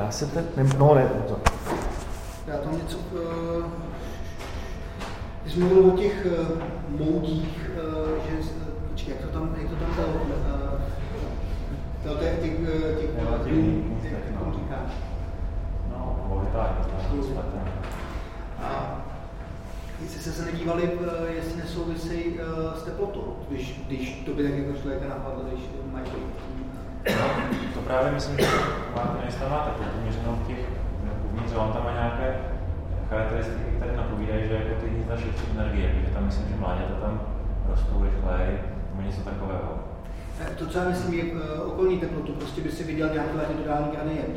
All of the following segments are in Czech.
já se teď, ne, no ne, to. Já tam něco, uh, když jsme mluvili o těch uh, moudích, uh, že, počkej, jak to tam, jak to tam bylo, uh, to těch, těch, těch, těch, jak to říkáš? No, volitách, a jestli jste se nedívali, jestli nesouvisejí s teplotou, když, když to by tak jako člověka napadlo, když mají No, to právě myslím, že máte nejistá má teplotu měřenou v těch uvnitř, on tam má nějaké charakteristiky, které napovídají, že jako ty hnízda šetří energie, protože tam myslím, že mláďata tam rostou rychleji, nebo něco takového. To, co já myslím, je okolní teplotu, prostě by si viděl nějaké latitudální gradient,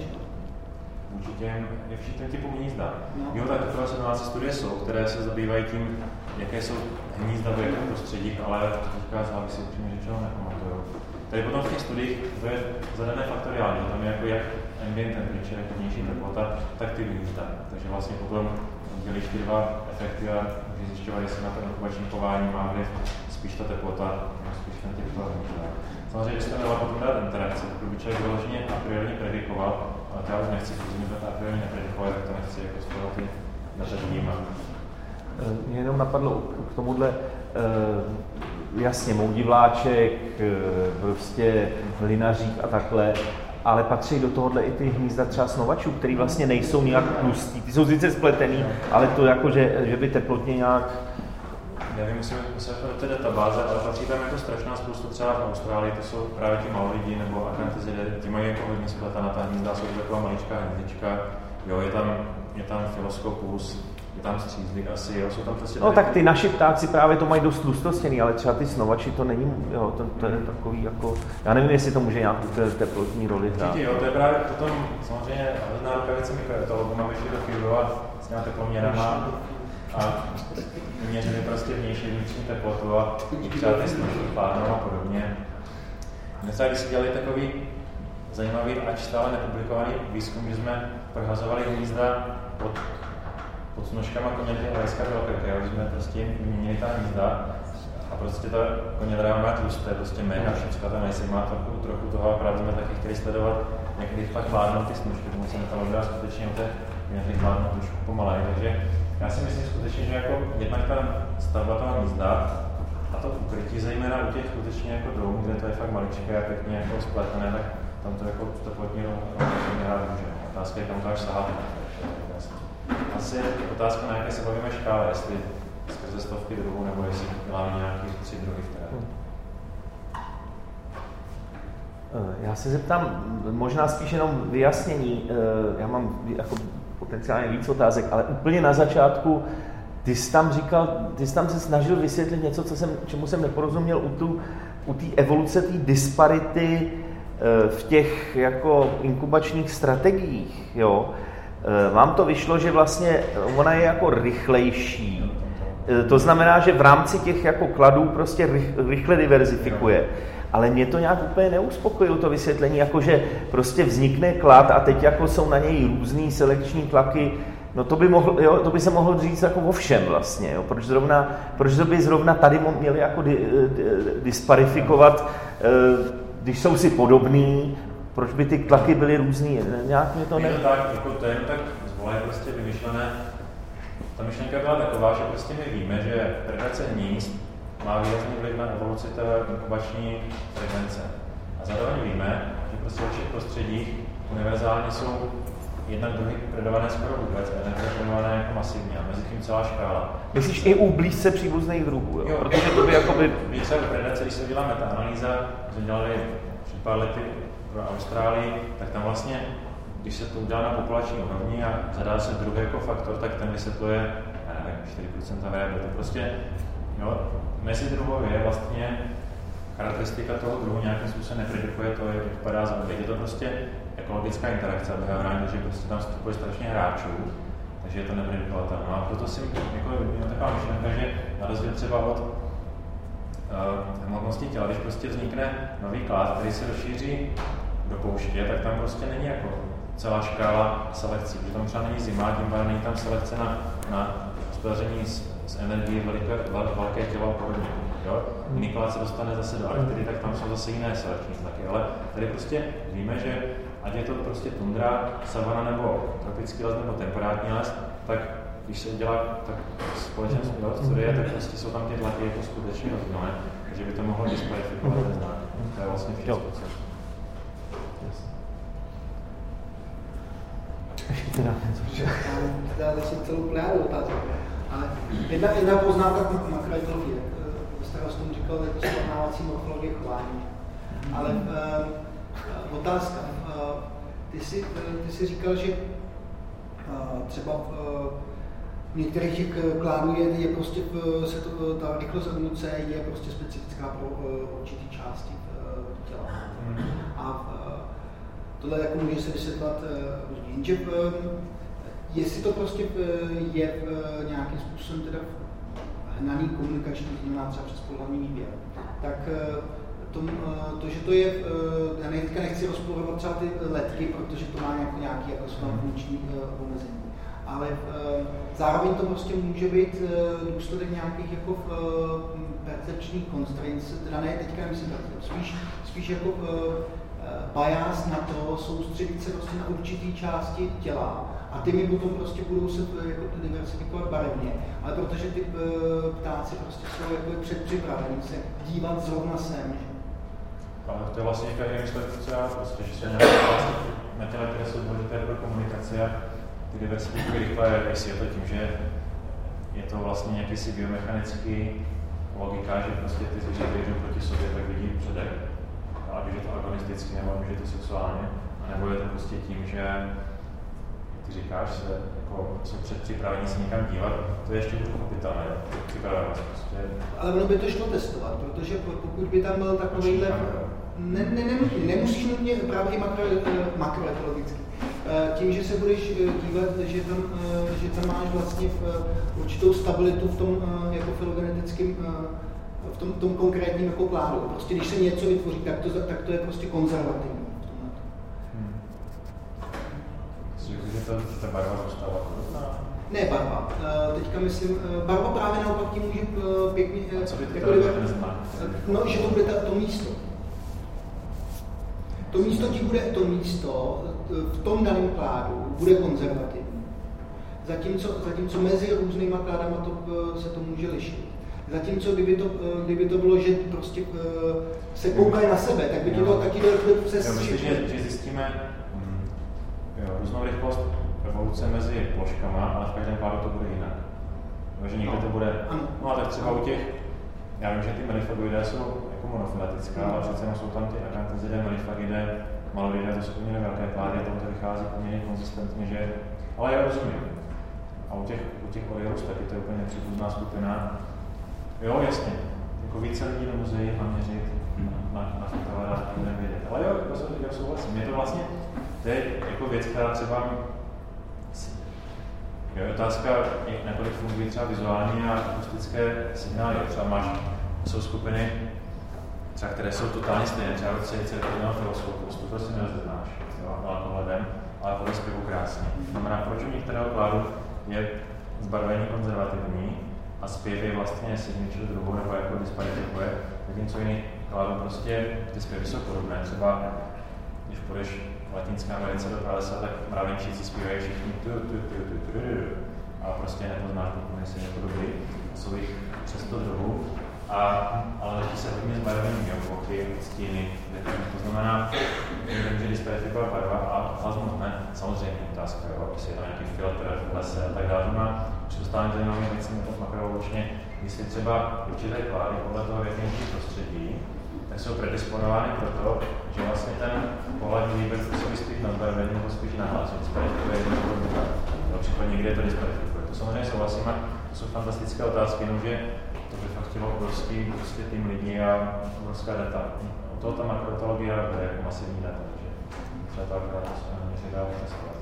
vůči těm, je všem typům hnízda. No. Jo, tak se domácí studie jsou, které se zabývají tím, jaké jsou hnízda v jakém prostředí, ale to teďka závisí upřímně řečeno nepamatuju. Tady potom v těch studiích to je zadané faktoriálně, tam je jako jak ambient temperature, jako vnější teplota, tak ty hnízda. Takže vlastně potom dělíš ty dva efekty a můžeš zjišťovat, jestli na to inkubační chování má vliv spíš ta teplota, spíš ten toho hnízda. Samozřejmě, když se dala potom dát interakce, pokud by člověk vyloženě a priori predikoval, ale já už nechci, protože to a priori nepredikoval, tak to nechci jako toho ty data vnímat. Mě jenom napadlo k tomuhle, eh, jasně, moudivláček, eh, prostě linařík a takhle, ale patří do tohohle i ty hnízda třeba snovačů, který vlastně nejsou nějak tlustý. Ty jsou sice spletený, ale to jako, že, že by teplotně nějak nevím, musím se do té databáze, ale patří tam jako strašná spoustu třeba v Austrálii, to jsou právě ti Mauridi nebo Akantizidae, ty mají jako hodně spletaná ta hnízda, jsou to taková maličká hnízdička, jo, je tam, je tam filoskopus, tam střízli asi, jo, jsou tam prostě... No tak ty naši ptáci právě to mají dost tlustostěný, ale třeba ty snovači to není, jo, to, to je takový jako, já nevím, jestli to může nějakou teplotní roli hrát. Určitě, jo, to je právě potom samozřejmě hodná rukavice mikroetologu, mám ještě do Fieldova s těma teploměrama a měřili prostě vnější vnitřní teplotu a třeba ty snožky plánou a podobně. Dneska, když si dělali takový zajímavý, ač stále nepublikovaný výzkum, že jsme prohazovali hnízda pod pod snožkama koněty a lajska velké, už jsme prostě měnili ta hnízda a prostě ta konědra má tlusté, prostě mega, všechno tam jestli má trochu, trochu toho a právě jsme taky chtěli sledovat, jak když fakt vládnou ty snožky, tomu se ta lodra skutečně o té konědry vládnou trošku pomalej, takže já si myslím skutečně, že jako jednak ta stavba toho hnízda a to ukrytí, zejména u těch skutečně jako domů, kde to je fakt maličké a pěkně jako spletené, tak tam to jako teplotní rovně hrát může. Otázka je, kam to až sahat. Asi otázka, na jaké se bavíme škále, jestli skrze stovky druhů, nebo jestli děláme nějaký tři druhy v té. Hmm. Eh, já se zeptám, možná spíš jenom vyjasnění, eh, já mám jako potenciálně víc otázek, ale úplně na začátku, ty jsi tam říkal, ty jsi tam se snažil vysvětlit něco, co jsem, čemu jsem neporozuměl u tu, u té evoluce, té disparity eh, v těch jako inkubačních strategiích, jo. Eh, vám to vyšlo, že vlastně ona je jako rychlejší. Eh, to znamená, že v rámci těch jako kladů prostě rychle diverzifikuje. Ale mě to nějak úplně neuspokojilo to vysvětlení, jako že prostě vznikne klad a teď jako jsou na něj různý selekční tlaky, No to by, mohl, jo, to by se mohlo říct jako o všem vlastně, jo. Proč, zrovna, proč by zrovna tady měli jako di, di, disparifikovat, eh, když jsou si podobný, proč by ty tlaky byly různý? Nějak mě to ne... Je to tak, jako to je tak zvoleně prostě vymyšlené. Ta myšlenka byla taková, že prostě my víme, že predace hnízd má výrazný vliv na evoluci té inkubační frekvence. A zároveň víme, že prostě ve všech prostředích univerzálně jsou jednak druhy predované skoro vůbec a jednak predované jako masivně a mezi tím celá škála. Myslíš i u blízce příbuzných druhů, jo? jo? Protože to by jakoby... Více predace, když se dělá metaanalýza, jsme dělali před pár lety pro Austrálii, tak tam vlastně, když se to udělá na populační úrovni a zadá se druhý jako faktor, tak ten vysvětluje, já nevím, 4% variability. Prostě, jo, mezi druhově vlastně charakteristika toho druhu nějakým způsobem nepredikuje to, jak vypadá za Je to prostě ekologická interakce behaviorální, že prostě tam vstupuje strašně hráčů, takže je to nepredikovatelné. No a proto si jako, je taková myšlenka, že na rozdíl třeba od uh, hmotnosti těla, když prostě vznikne nový klad, který se rozšíří do pouště, tak tam prostě není jako celá škála selekcí, protože tam třeba není zima, tím pádem není tam selekce na, na hospodaření s, s energií, veliké, velké tělo a podobně. Jo? Se dostane zase do Arktidy, tak tam jsou zase jiné selekční znaky, ale tady prostě víme, že ať je to prostě tundra, savana nebo tropický les nebo temperátní les, tak když se dělá tak společně studie, tak prostě jsou tam ty tlaky jako skutečně rozdílné, takže by to mohlo diskvalifikovat ten znak. To je vlastně všechno. Ještě teda něco. Teda zase celou plejádu otázek. Ale jedna, jedna poznámka k makroekologii. Vás tomu říkal, jako srovnávací morfologie chování. Ale uh, otázka. Uh, ty, jsi, uh, ty jsi říkal, že uh, třeba uh, v některých těch klánů je, je prostě se to, ta rychlost evoluce je prostě specifická pro určitý části těla. Mm. A tohle jako může se vysvětlat různě. Uh, Jenže uh, jestli to prostě je uh, nějakým způsobem teda hnaný komunikační, to znamená třeba přes pohlavní výběr, tak uh, to, že to je, já teďka nechci rozporovat třeba ty letky, protože to má nějaký, nějaký jako své funkční omezení ale zároveň to prostě může být důsledek nějakých jako percepčních constraints, teda ne teďka myslím, spíš, spíš jako bias na to soustředit se prostě na určitý části těla. A ty mi potom prostě budou se jako diversifikovat barevně, ale protože ty ptáci prostě jsou jako předpřipraveni se dívat zrovna sem. Ale to je vlastně každý myšlenka, prostě, že se na těle, které jsou důležité pro komunikaci a ty diversifikují rychle, jestli je to tím, že je to vlastně jakýsi biomechanický logika, že prostě ty zvířata jdou proti sobě, tak vidí předek, ať už je to agonisticky, nebo ať je to sexuálně, nebo je to prostě tím, že ty říkáš, se jako, jsou předpřipraveni se někam dívat, to je ještě pochopitelné, připravenost prostě. Ale ono by to šlo testovat, protože pokud by tam byl takovýhle, ne, ne, ne, nemusíš nutně právě makro, makroekologický, Eh, tím, že se budeš eh, dívat, že tam, eh, že tam máš vlastně v určitou stabilitu v tom jako filogenetickém v tom, tom konkrétním jako plánu. Prostě když se něco vytvoří, tak to, tak to je prostě konzervativní. Hmm. Že to, ta barva zůstává Ne barva. Teďka myslím, barva právě naopak tím může pěkně... Co by ty jako, No, že to bude to místo. To místo ti bude, to místo v tom daném kládu bude konzervativní. Zatímco, zatímco mezi různýma kládama to, eh, se to může lišit. Zatímco kdyby to, eh, kdyby to bylo, že prostě eh, se koukají na sebe, tak by to, to taky bylo přes jo, myslím, že, že zjistíme hm, jo, různou rychlost evoluce mezi ploškama, ale v každém kládu to bude jinak. Takže někde no. to bude, ano. no a tak třeba u těch, já vím, že ty melifagoidé jsou jako monofilatická, ale přece jsou tam ty akantizidae, melifagidé, Malovidé, to jsou poměrně velké plády, tam to vychází poměrně konzistentně, že... Ale já rozumím. A u těch, u těch Orioles taky to je úplně příbuzná skupina. Jo, jasně. Jako více lidí do muzeí a měřit na, na, na fotovarách a nevědět. Ale jo, já souhlasím. Je to vlastně, to je jako věc, která třeba je otázka, jak nakolik fungují třeba vizuální a akustické signály. Třeba máš, jsou skupiny, třeba které jsou totálně stejné, třeba od cirkevního filosofu, to si nerozeznáš, jo, pohledem, ale podle zpěvu krásně. Znamená, proč u některého kládu je zbarvení konzervativní a zpěv je vlastně signature druhu nebo jako disparifikuje, zatímco jiný kládu prostě ty zpěvy jsou podobné. Třeba když půjdeš v Latinské Americe do pralesa, tak mravenčíci zpívají všichni tu, tu, tu, tu, tu, tu, a prostě nepoznáš, pokud nejsi jako dobrý. Jsou jich přes to a, ale letí se hodně zbarvení, jo, plochy, stíny, to znamená, že když specifikovat barva a plazmus ne, samozřejmě otázka, jo, jestli je tam nějaký filtr v lese a tak dále, přestávám zajímavé věci to makrovolučně, jestli třeba určité klády podle toho, v jakém prostředí, tak jsou predisponovány proto, že vlastně ten pohlední výběr působí spíš na zbarvení nebo spíš na hlas, disparifikuje jedno nebo. Případně někde je to disparifikuje. To samozřejmě souhlasím to jsou fantastické otázky, jenomže to by fakt chtělo obrovský prostě tým lidí a obrovská data. O toho ta makrotologie bude jako masivní data, takže třeba ta to se neměří dá testovat.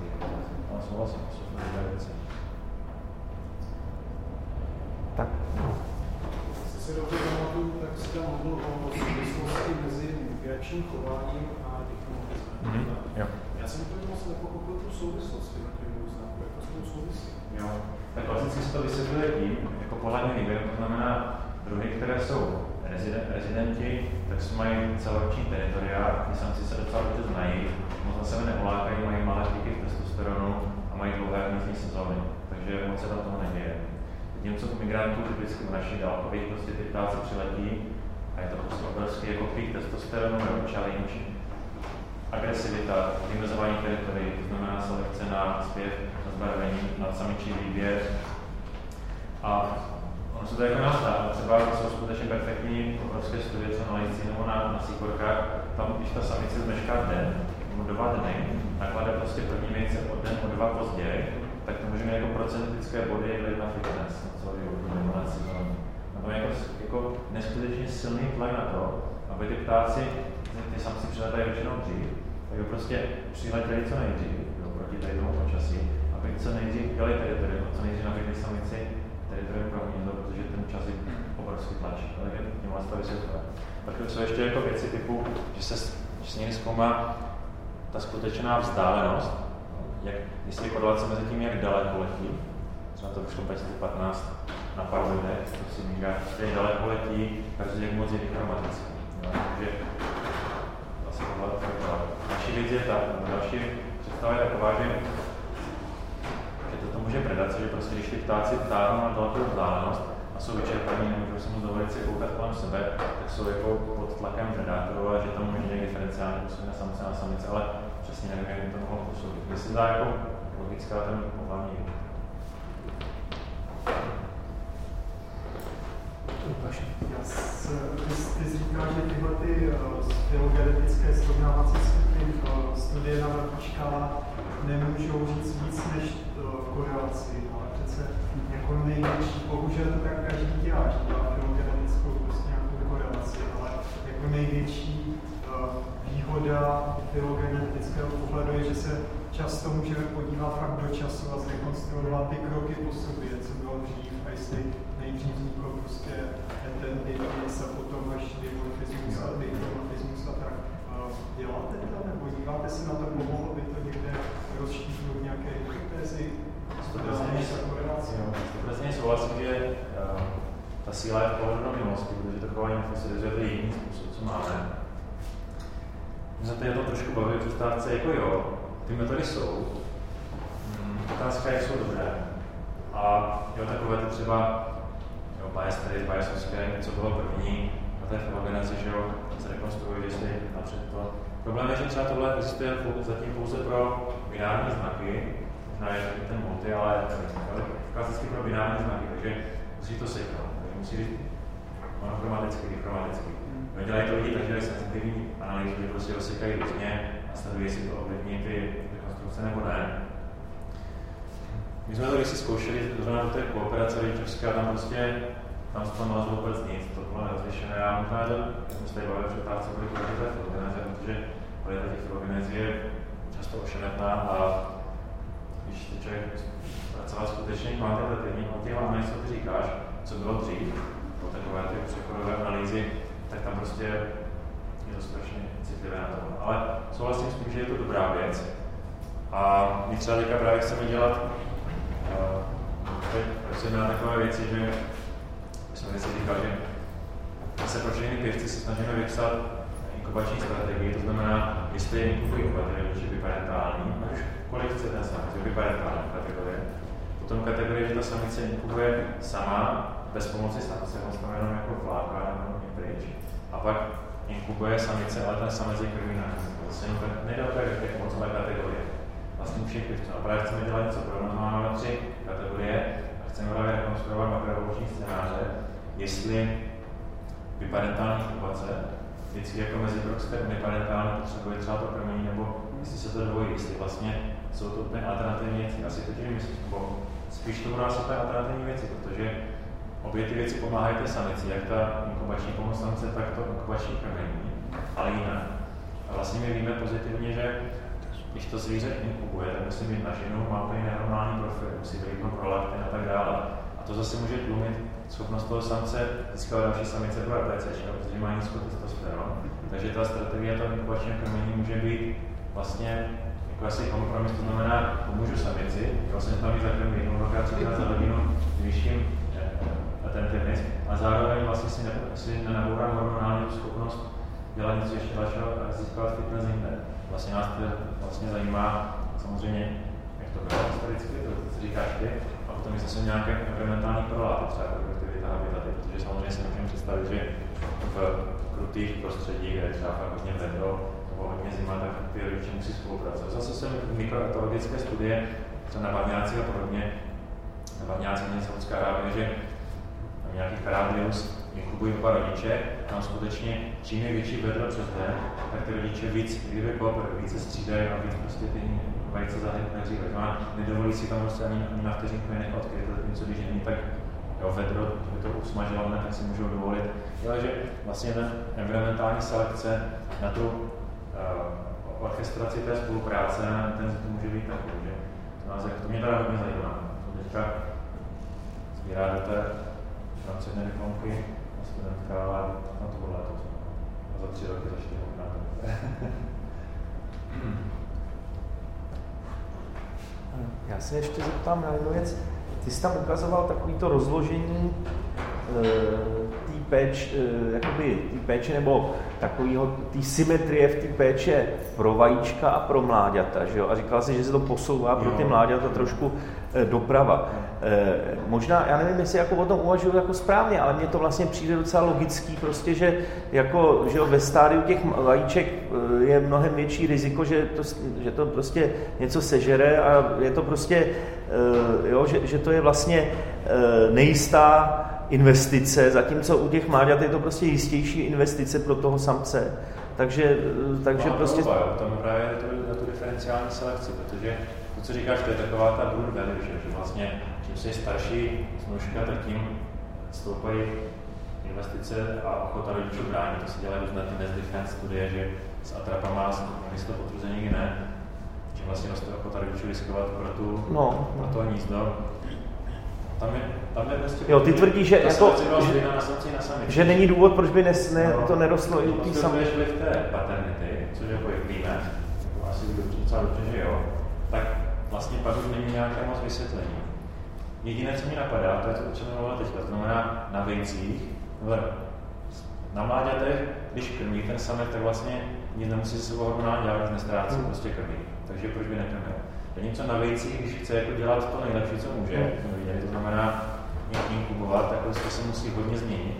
Ale souhlasím, to jsou dobré věci. Tak. Jestli si dobře pamatuju, tak jsi tam mluvil o souvislosti mezi migračním chováním a. Mm-hmm. Jo. Já jsem to moc nepochopil tu souvislost s těmi znaky, jak to spolu souvisí. Jo. Tak klasicky se to vysvětluje tím, jako pohledný výběr, to znamená druhy, které jsou rezidenti, tak mají celoroční teritoria, ty samci se docela dobře znají, moc na sebe neulákají, mají malé píky testosteronu a mají dlouhé hnízdní sezóny, takže moc se tam toho neděje. U migrantů typicky u našich dálkových prostě ty ptáci přiletí a je to prostě obrovský jako pík testosteronu nebo challenge, agresivita, vymezování teritorií, to znamená selekce na zpěv, na zbarvení, na samičí výběr. A ono se to jako nastává. Třeba jsou skutečně perfektní obrovské studie, co na lejci nebo na, na síkorkách, tam když ta samice zmešká den, nebo dva dny, naklade prostě první vejce o den, o dva později, tak to může mít jako procentické body vliv na fitness, na celý nebo na sezónu. A to je jako, jako neskutečně silný tlak na to, aby ty ptáci, ty samci přiletají většinou dřív, tak by prostě přiletěli co nejdřív, jo, proti tady tomu počasí, aby co nejdřív udělali teritorium, co nejdřív nabídli samici teritorium pro hnízdo, protože ten čas je obrovský tlačí. Takže tím vás to vysvětluje. Pak jsou ještě jako věci typu, že se, že se někdy zkoumá ta skutečná vzdálenost, jak, jestli je korelace mezi tím, jak daleko letí, třeba to vyšlo 2015 na pár lidech, to si říká, že daleko letí, každý jak moc je diplomatický. Takže asi tohle Další věc je ta, další představa je taková, že, to, může predace, že prostě když ty ptáci ptáhnou na dalekou vzdálenost a jsou vyčerpaní, nemůžou se moc dovolit si koukat kolem sebe, tak jsou jako pod tlakem predátorů a že tam může někdy diferenciálně působit na samce a samice, ale přesně nevím, jak by to mohlo působit. Jestli dá jako logická ten hlavní ty, ty říkáš, že tyhle ty filogenetické srovnávací skupiny uh, studie na velkých nemůžou říct víc než uh, korelaci, ale přece jako největší, bohužel to tak každý dělá, že dělá filogenetickou prostě nějakou korelaci, ale jako největší výhoda filogenetického pohledu je, že se často můžeme podívat fakt do času a zrekonstruovat ty kroky po sobě, co bylo dřív a jestli nejdřív vzniklo prostě ten dynamix a potom až dimorfismus a dimorfismus a tak. Děláte to nebo díváte se na to, pomohlo by to někde rozšířit nějaké hypotézy? Stoprocentně souhlasím, že uh, ta síla je v pohledu na minulosti, protože to chování to je jediný způsob, co máme. My se tady to trošku bavili v přestávce, jako jo, ty metody jsou. Hmm, otázka je, jak jsou dobré. A jo, takové ty třeba bias tady, bias co bylo první na té filogenezi, že jo, se rekonstruuje, jestli napřed to. Problém je, že třeba tohle existuje zatím pouze pro binární znaky, možná je ten multi, ale klasicky pro binární znaky, takže musí to seknout, takže musí být monochromaticky, dichromaticky. No, dělají to lidi, takže dělají senzitivní analýzu, že prostě rozsekají různě a sledují, jestli to ovlivní ty rekonstrukce nebo ne. My jsme to si zkoušeli, zrovna do té kooperace rodičovské, a tam prostě tam se tam nalezlo vůbec nic, to bylo nerozlišené. Já možná, že jsem se tady bavil před pár co byly té filogenéze, protože kvalita těch filogenézí je často ošemetná a když to člověk pracoval skutečně kvantitativně, o těch vám co ty říkáš, co bylo dřív, po takové ty přechodové analýzy, tak tam prostě strašně citlivé na to. Ale souhlasím s tím, že je to dobrá věc. A my třeba teďka právě chceme dělat pracujeme na takové věci, že jsem si říkal, že se pro všechny pěvci se snažíme vypsat inkubační strategii, to znamená, jestli je inkubator či biparentální, už kolik chcete na samici, biparentální kategorie. Potom kategorie, že ta samice inkubuje sama, bez pomoci samce, on jenom jako vláka nebo pryč. A pak inkubuje samice, ale ten samec je krví na Zase nejde o tak mocové kategorie. Vlastně všech pěvců. A právě chceme dělat něco pro máme tři kategorie a chceme právě rekonstruovat makroevoluční scénáře, jestli biparentální inkubace, vždycky jako mezi meziproxter uniparentální potřebuje třeba to krmení, nebo jestli se to dvojí, jestli vlastně jsou to úplně alternativní věci. Asi to tím myslím, spíš to budou asi alternativní věci, protože obě ty věci pomáhají té samici, jak ta inkubační pomoc samice, tak to inkubační krmení, ale jinak. A vlastně my víme pozitivně, že když to zvíře inkubuje, tak musí mít na ženu, má úplně nenormální profil, musí být prolaktin a tak dále. A to zase může tlumit schopnost toho samce získávat další samice pro RPC, protože má nízkou testosteron. Takže ta strategie toho inkubačního krmení může být vlastně jako asi kompromis, to znamená, pomůžu samici, vlastně tam ji zakrmím jednou dvakrát, třikrát za hodinu, zvýším eh, atentiveness a zároveň vlastně si, ne, si nenabourám hormonální schopnost dělat něco ještě dalšího a získat fitness jinde. Vlastně nás to vlastně zajímá samozřejmě, jak to bylo historicky, to, co říkáš ty, a potom je zase nějaké environmentální prováty, třeba produktivita habitaty, protože samozřejmě si můžeme představit, že v krutých prostředích, kde třeba fakt hodně vedro, nebo hodně zima, tak ty rodiče musí spolupracovat. Zase jsou mikroekologické studie, třeba na Bavňáci a podobně, na Bavňáci není Saudská Arábie, že nějaký Karabius inkubují oba rodiče, tam skutečně čím je větší vedro přes den, tak ty rodiče víc, kdyby kooperují, více střídají a víc prostě ty vajce nehřívají. No a nedovolí si tam prostě ani, ani na vteřinku je nechat odkryt, co když není tak jo, vedro, by to usmažilo, ne, tak si můžou dovolit. Ale že vlastně ten environmentální selekce na tu uh, orchestraci té spolupráce, ten to může být takový, že to, nás, to mě teda hodně zajímá. Teďka sbíráte v rámci jedné diplomky a studentka na to leto. A za tři roky, za čtyři možná. Já se ještě zeptám na jednu věc. Ty jsi tam ukazoval takovýto rozložení e, péč, e, jakoby tý péče nebo takového, té symetrie v té péče pro vajíčka a pro mláďata, že jo? A říkal jsi, že se to posouvá pro ty mláďata trošku e, doprava. E, možná, já nevím, jestli jako o tom uvažuji jako správně, ale mně to vlastně přijde docela logický, prostě, že, jako, že jo, ve stádiu těch vajíček je mnohem větší riziko, že to, že to prostě něco sežere a je to prostě, jo, že, že to je vlastně nejistá investice, zatímco u těch mláďat je to prostě jistější investice pro toho samce. Takže, takže no, prostě... Oba, jo, tam právě je to, na tu diferenciální selekci, protože to, co říkáš, to je taková ta brood value, že, že vlastně čím jsi starší snužka, tak tím stoupají investice a ochota rodičů bránit. To se dělají různé ty defense studie, že s atrapama měli to potvrzení ne, že vlastně roste ochota rodičů riskovat pro, tu, no, pro to hnízdo. Tam je, tam je vlastně jo, ty tvrdíš, že, jako, že, na samci, na že není důvod, proč by nes, ne, no, to nerostlo i té samé. Když v té paternity, což jako jak víme, jako asi docela dobře, že jo, tak vlastně pak už není nějaké moc vysvětlení. Jediné, co mi napadá, to je to, o čem mluvila teďka, to znamená na vejcích, na mláďatech, když krmí ten samec, tak vlastně nic nemusí se sebou hormonálně dělat, nic nestrácí, hmm. prostě krmí. Takže proč by nekrmil? Zatímco na vejcích, když chce jako dělat to nejlepší, co může, to znamená inkubovat, tak prostě se musí hodně změnit.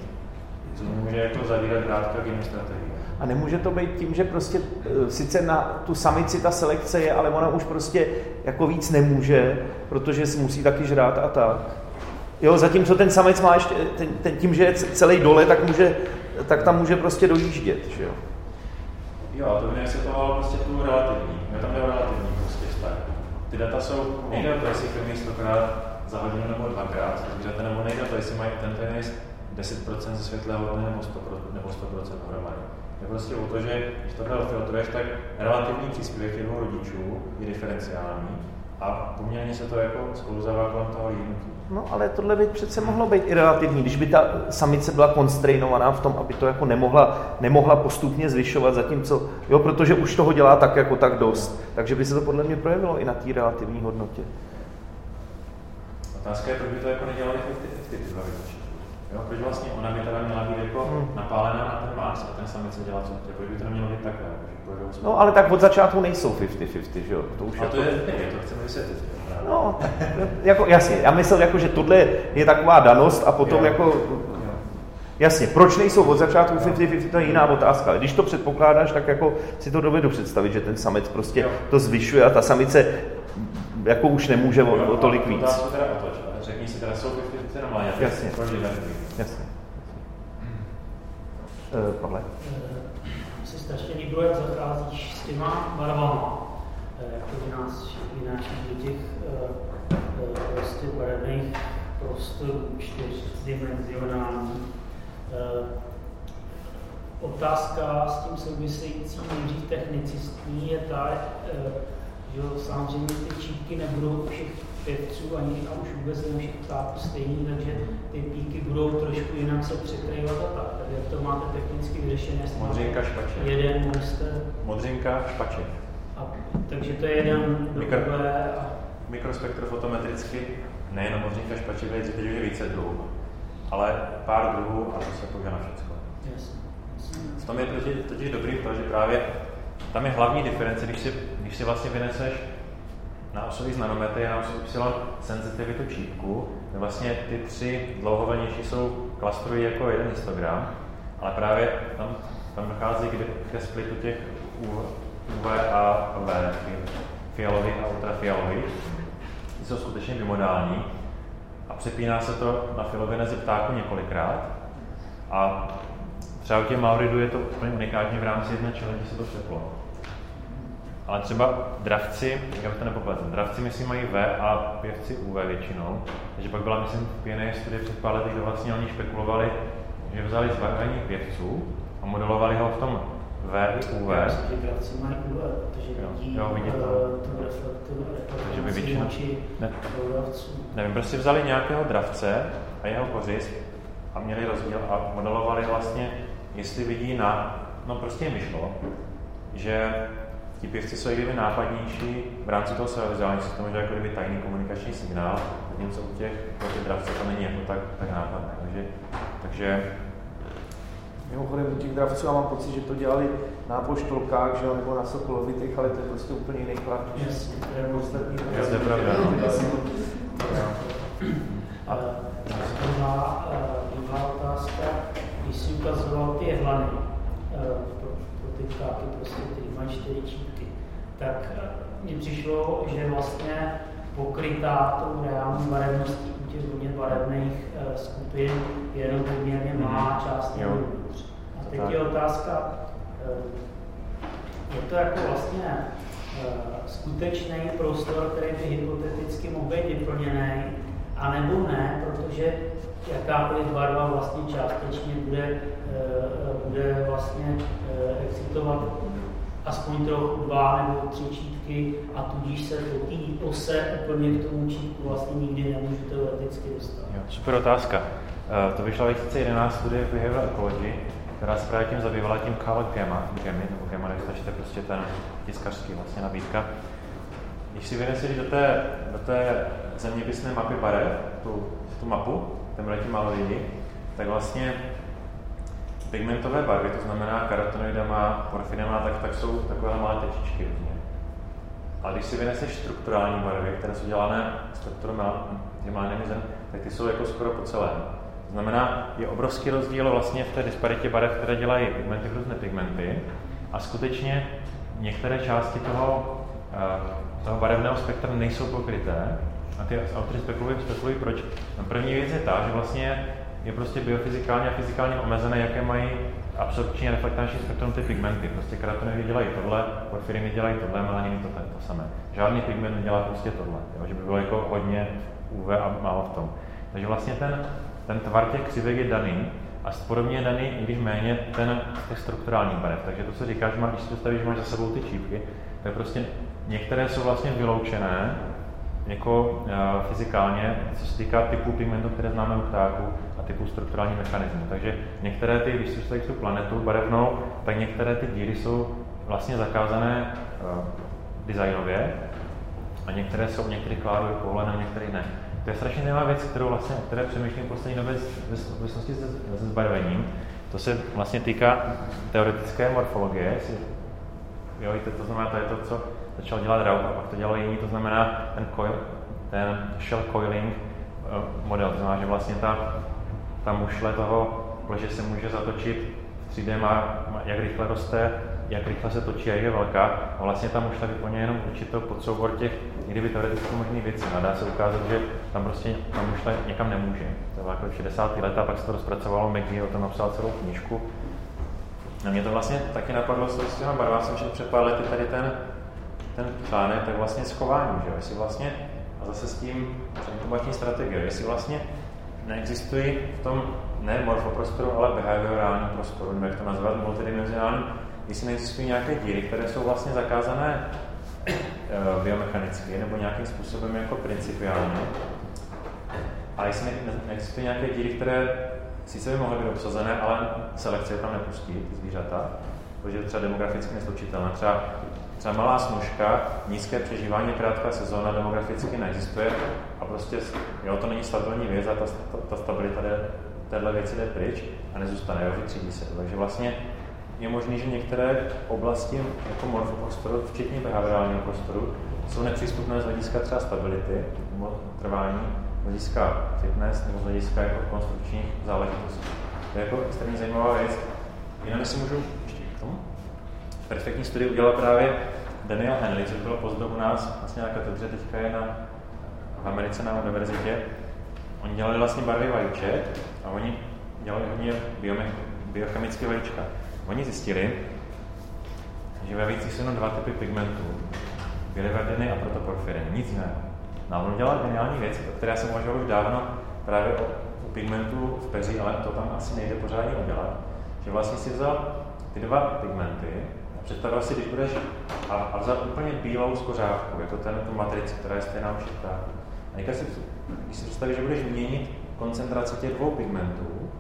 Co může jako zavírat vrátka k jiným strategiím. A nemůže to být tím, že prostě e, sice na tu samici ta selekce je, ale ona už prostě jako víc nemůže, protože si musí taky žrát a tak. Jo, zatímco ten samec má ještě, ten, ten, tím, že je celý dole, tak, může, tak tam může prostě dojíždět, že jo. Jo, to by neakceptovalo prostě tu relativní, je tam je relativní prostě vztah. Ty data jsou, nejde o to, jestli krmí stokrát za hodinu nebo dvakrát zvířata, nebo nejde o to, jestli mají ten tenis 10% ze světlé hodiny nebo 100%, nebo 100% dohromady. Je prostě o to, že když tohle filtruješ, tak relativní příspěvek těch rodičů je diferenciální a poměrně se to jako sklouzává kolem toho líhnutí. No ale tohle by přece mohlo být i relativní, když by ta samice byla konstrainovaná v tom, aby to jako nemohla, nemohla postupně zvyšovat, zatímco, jo, protože už toho dělá tak jako tak dost. Takže by se to podle mě projevilo i na té relativní hodnotě. Otázka je, proč by to jako nedělali ty dva Jo, proč vlastně ona by teda měla být jako hmm. napálená na ten Mars a ten samice dělá co chce, proč by to nemělo být takhle? No ale tak od začátku nejsou 50-50, že jo? To už a to jako... je, je, to chceme vysvětlit. No, jako, jasně, já myslel, jako, že tohle je taková danost a potom jo. jako Jasně, proč nejsou od začátku 50-50, to je jiná otázka. Když to předpokládáš, tak jako si to dovedu představit, že ten samec prostě jo. to zvyšuje a ta samice jako už nemůže o, o tolik víc. Řekni si teda, jsou 50 na mláďata, Jasně. Jasně. Uh, Pavle? Mně se strašně líbilo, jak zacházíš s těma barvama. Jak to nás vynáší do těch prostě barevných prostorů čtyřdimenzionálních. Otázka s tím související nejdřív technicistní je ta, že samozřejmě ty čípky nebudou všech pěvců ani a už vůbec ne ptáků stejný, takže ty píky budou trošku jinak se překrývat a tak. Takže jak to máte technicky vyřešené? Modřinka špače. Jeden monster. Modřinka špače. A, takže to je jeden Mikro, a... Mikrospektrofotometricky nejenom modřinka špače, teď je více druhů, ale pár druhů a to se používá na všechno. Jasně. V tom je totiž dobrý to, že právě tam je hlavní diference, když si, když si vlastně vyneseš na osový znanometry a na Y senzitivitu čípku, vlastně ty tři dlouhovlnější jsou klastrují jako jeden histogram, ale právě tam, tam dochází k, ke splitu těch UV a V, fialových a ultrafialových. Ty jsou skutečně bimodální a přepíná se to na filogenezi ptáku několikrát. A třeba u těch Mauridů je to úplně unikátní v rámci jedné čeledi se to přeplo. Ale třeba dravci, já to nepopletl, dravci myslím mají V a pěvci UV většinou. Takže pak byla, myslím, v pěné studie před pár lety, kde vlastně oni spekulovali, že vzali zbarvení pěvců a modelovali ho v tom V i UV. Že dravci mají UV, protože vidí jo, vidí to. tu reflekturu, Takže by většina, ne, nevím, prostě vzali nějakého dravce a jeho kořist a měli rozdíl a modelovali vlastně, jestli vidí na, no prostě jim vyšlo, že ti pěvci jsou kdyby nápadnější v rámci toho svého vizuálního systému, že jako kdyby tajný komunikační signál, zatímco u těch pro ty dravce to není jako tak, tak nápadné. Takže, takže Mimochodem u těch dravců já mám pocit, že to dělali na poštolkách, že nebo na sokolovitých, ale to je prostě úplně jiný klad. Jasně, to je ostatní. To je pravda. A druhá, eh, druhá otázka, když si ukazoval ty hlany eh, pro, pro ty ptáky, prostě, který mají čtyři čípky, tak eh, mně přišlo, že vlastně pokrytá tou reální barevností u těch hodně barevných skupin je jenom poměrně malá část uvnitř. A teď je otázka, je to jako vlastně skutečný prostor, který by hypoteticky mohl být vyplněný, a nebo ne, protože jakákoliv barva vlastně částečně bude, eh, bude vlastně eh, excitovat aspoň trochu dva nebo tři čítky a tudíž se do té ose úplně k tomu čítku vlastně nikdy nemůže teoreticky dostat. Jo, super otázka. Uh, to vyšla v 2011 studie v Behavioral Ecology, která se právě tím zabývala tím color gamma, gamma nebo gamma, než prostě ten tiskařský vlastně nabídka. Když si vyneseš do té, do té zeměpisné mapy barev, tu, tu mapu, tam letí málo lidí, tak vlastně pigmentové barvy, to znamená karotenoidama, porfinama, tak, tak jsou takové malé tečičky různě. A když si vyneseš strukturální barvy, které jsou dělané strukturálními zem, tak ty jsou jako skoro po celém. To znamená, je obrovský rozdíl vlastně v té disparitě barev, které dělají pigmenty různé pigmenty. A skutečně některé části toho, eh, toho barevného spektra nejsou pokryté, a ty autory spekulují, spekulují proč. No, první věc je ta, že vlastně je prostě biofyzikálně a fyzikálně omezené, jaké mají absorpční a reflektanční spektrum ty pigmenty. Prostě keratinoidy dělají tohle, porfiriny dělají tohle, melaniny to, to, to samé. Žádný pigment nedělá prostě tohle, jo? že by bylo jako hodně UV a málo v tom. Takže vlastně ten, ten tvar těch křivek je daný a podobně je daný, i když méně, ten těch strukturálních barev. Takže to, co říkáš, má, když si představíš, že máš za sebou ty čípky, tak prostě některé jsou vlastně vyloučené jako uh, fyzikálně, co se týká typu pigmentů, které známe u ptáků a typu strukturální mechanismů. Takže některé ty, když si tu planetu barevnou, tak některé ty díry jsou vlastně zakázané uh, designově a některé jsou, některé kládou povolené, některé ne. To je strašně zajímavá věc, kterou vlastně, které přemýšlím v poslední době ve souvislosti se, se zbarvením. To se vlastně týká teoretické morfologie. Jo, to znamená, to je to, co začal dělat Rauch a pak to dělal jiný, to znamená ten, coil, ten shell coiling eh, model, to znamená, že vlastně ta, ta mušle toho pleže se může zatočit v 3D, má, jak rychle roste, jak rychle se točí a je velká. A vlastně ta mušle vyplňuje jenom určitou podsoubor těch někdy by teoreticky možných věcí. A dá se ukázat, že tam prostě ta mušle někam nemůže. To bylo jako 60. let a pak se to rozpracovalo, McGee o tom napsal celou knížku. A mě to vlastně taky napadlo s těma barvám, jsem před pár lety tady ten ten článek, tak vlastně schování, že? Jestli vlastně, a zase s tím inkubační strategie, jestli vlastně neexistují v tom ne morfoprostoru, ale behaviorálním prostoru, nebo jak to nazvat, multidimenzionálním, jestli neexistují nějaké díry, které jsou vlastně zakázané e, biomechanicky nebo nějakým způsobem jako principiálně. A jestli ne, neexistují nějaké díry, které sice by mohly být obsazené, ale selekce je tam nepustí, ty zvířata, protože je třeba demograficky neslučitelné. Třeba třeba malá snužka, nízké přežívání, krátká sezóna demograficky neexistuje a prostě, jo, to není stabilní věc a ta, ta, ta stabilita jde, téhle věci jde pryč a nezůstane, jo, že třídí se. Takže vlastně je možné, že některé oblasti jako morfoprostoru, včetně behaviorálního prostoru, jsou nepřístupné z hlediska třeba stability trvání, z hlediska fitness nebo z hlediska jako konstrukčních záležitostí. To je jako extrémně zajímavá věc. Jinak si můžu ještě k tomu. Perfektní studii udělal právě Daniel Henley, což bylo pozdou u nás vlastně na katedře, teďka je na, v Americe na univerzitě. Oni dělali vlastně barvy vajíček a oni dělali hodně biochemické vajíčka. Oni zjistili, že ve vejcích jsou jenom dva typy pigmentů. Biliverdiny a protoporfiriny, nic jiného. No on dělal geniální věc, o které jsem uvažoval už dávno, právě o pigmentu v peří, ale to tam asi nejde pořádně udělat. Že vlastně si vzal ty dva pigmenty a představil si, když budeš a, a vzal úplně bílou skořávku, jako ten, tu matrici, která je stejná všech A si, když si představíš, že budeš měnit koncentraci těch dvou pigmentů,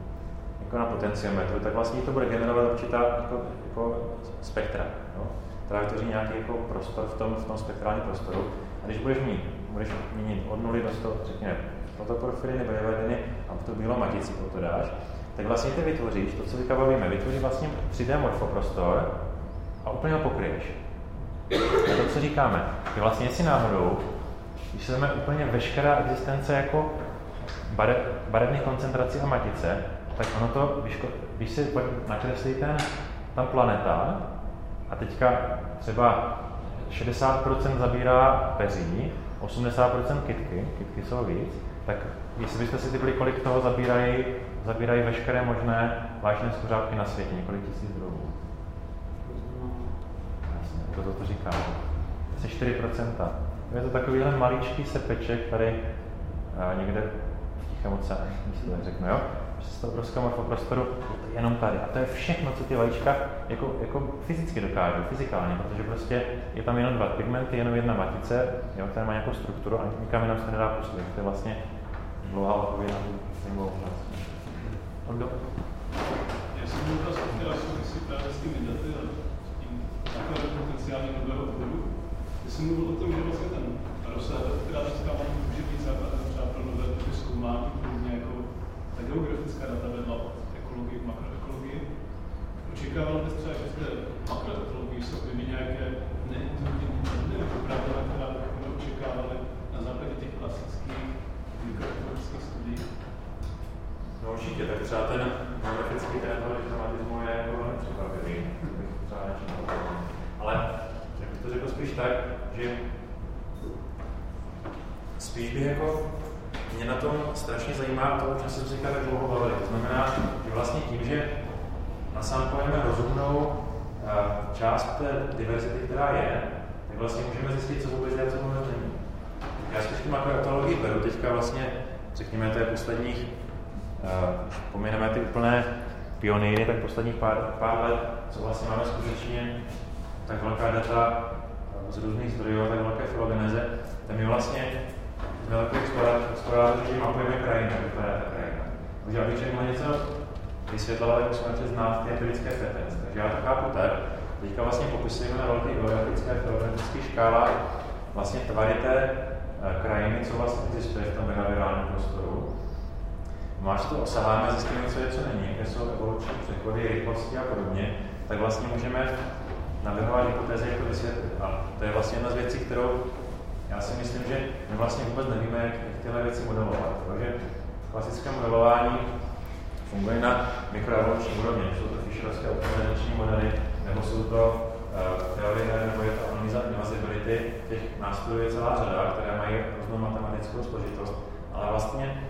jako na potenciometru, tak vlastně to bude generovat určitá jako, jako spektra. Jo? která vytvoří nějaký jako prostor v tom, v tom spektrálním prostoru. A když budeš mít, budeš měnit od 0 do 100, řekněme, fotoporfiriny nebo jevediny a tu bílou matici, to dáš, tak vlastně ty vytvoříš, to, co teďka bavíme, vytvoří vlastně 3D morfoprostor a úplně ho pokryješ. A to, co říkáme, je vlastně si náhodou, když se úplně veškerá existence jako bare, barevných koncentrací a matice, tak ono to, když, když si nakreslí ten, ta planeta, a teďka třeba 60% zabírá peří, 80% kitky, kitky jsou víc, tak jestli byste si typli, kolik toho zabírají, zabírají veškeré možné vážné skořápky na světě, několik tisíc druhů. Jasně, to to říká. Asi 4%. Je to takovýhle maličký sepeček tady a někde v Tichém oceánu, si to řeknu, jo? přes to obrovského morfoprostoru, je to jenom tady. A to je všechno, co ty vajíčka jako, jako fyzicky dokážou, fyzikálně, protože prostě je tam jenom dva pigmenty, jenom jedna matice, jo, která má nějakou strukturu a nikam jinam se nedá působit. To je vlastně dlouhá odpověď na tu? Já jsem byl otázka, která souvisí právě s těmi daty a s tím potenciálně nového obvodu. Ty jsem mluvil o tom, že vlastně ten rozsah, která získává, může být základem třeba pro nové typy zkoumání, podobně jako ta geografická data vedla od ekologii k makroekologii. Očekával bys třeba, že v té makroekologii jsou by nějaké neintuitivní pravda, která bychom očekávali na základě těch klasických mikroekologických studií? No určitě, tak třeba ten geografický trend toho diplomatismu je jako velmi překvapivý, třeba nečekal. Ale bych to řekl spíš tak, že spíš bych jako mě na tom strašně zajímá to, o čem jsem si tak dlouho bavili. To znamená, že vlastně tím, že nasámpujeme rozumnou eh, část té diverzity, která je, tak vlastně můžeme zjistit, co vůbec je, co vůbec není. Já spíš tu makroekologii beru teďka vlastně, řekněme, to je posledních, uh, pomineme ty úplné pionýry, tak posledních pár, pár let, co vlastně máme skutečně tak velká data z různých zdrojů, tak velké filogeneze, tam je vlastně velký explorátor, že mapujeme krajinu, jak vypadá ta krajina. Takže aby člověk něco vysvětloval, jak musíme přes znát ty empirické preference. Takže já to chápu tak, teďka vlastně popisujeme na velké geografické filozofické škálách vlastně tvary té eh, krajiny, co vlastně existuje v tom behaviorálním prostoru. Máš to osaháme, zjistíme, co je, co není, jaké jsou evoluční přechody, rychlosti a podobně, tak vlastně můžeme navrhovat hypotézy, jak to vysvětlit. A to je vlastně jedna z věcí, kterou já si myslím, že my vlastně vůbec nevíme, jak, tyhle věci modelovat. Protože klasické modelování funguje na mikroevoluční úrovni. Jsou to Fisherovské optimalizační modely, nebo jsou to uh, teorie, nebo je to analýza invasibility. Těch nástrojů je celá řada, které mají různou matematickou složitost, ale vlastně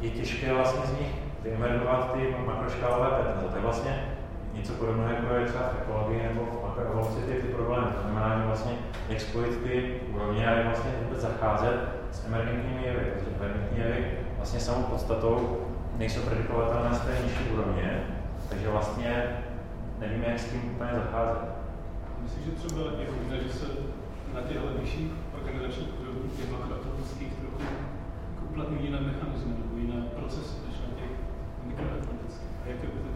je těžké vlastně z nich vyemergovat ty makroškálové petenze. To je vlastně něco podobného, jako je třeba v ekologii nebo v makroevoluci ty, ty problémy. To znamená, že vlastně jak spojit ty úrovně a jak vlastně vůbec zacházet s emergentními jevy. Protože emergentní jevy vlastně samou podstatou nejsou predikovatelné z té nižší úrovně, takže vlastně nevíme, jak s tím úplně zacházet. Myslím, že třeba je možné, že se na těchto vyšších organizačních úrovních těch makroekonomických trochu uplatňují jiné mechanizmy nebo jiné procesy, než na těch mikroekonomických. A jaké by být?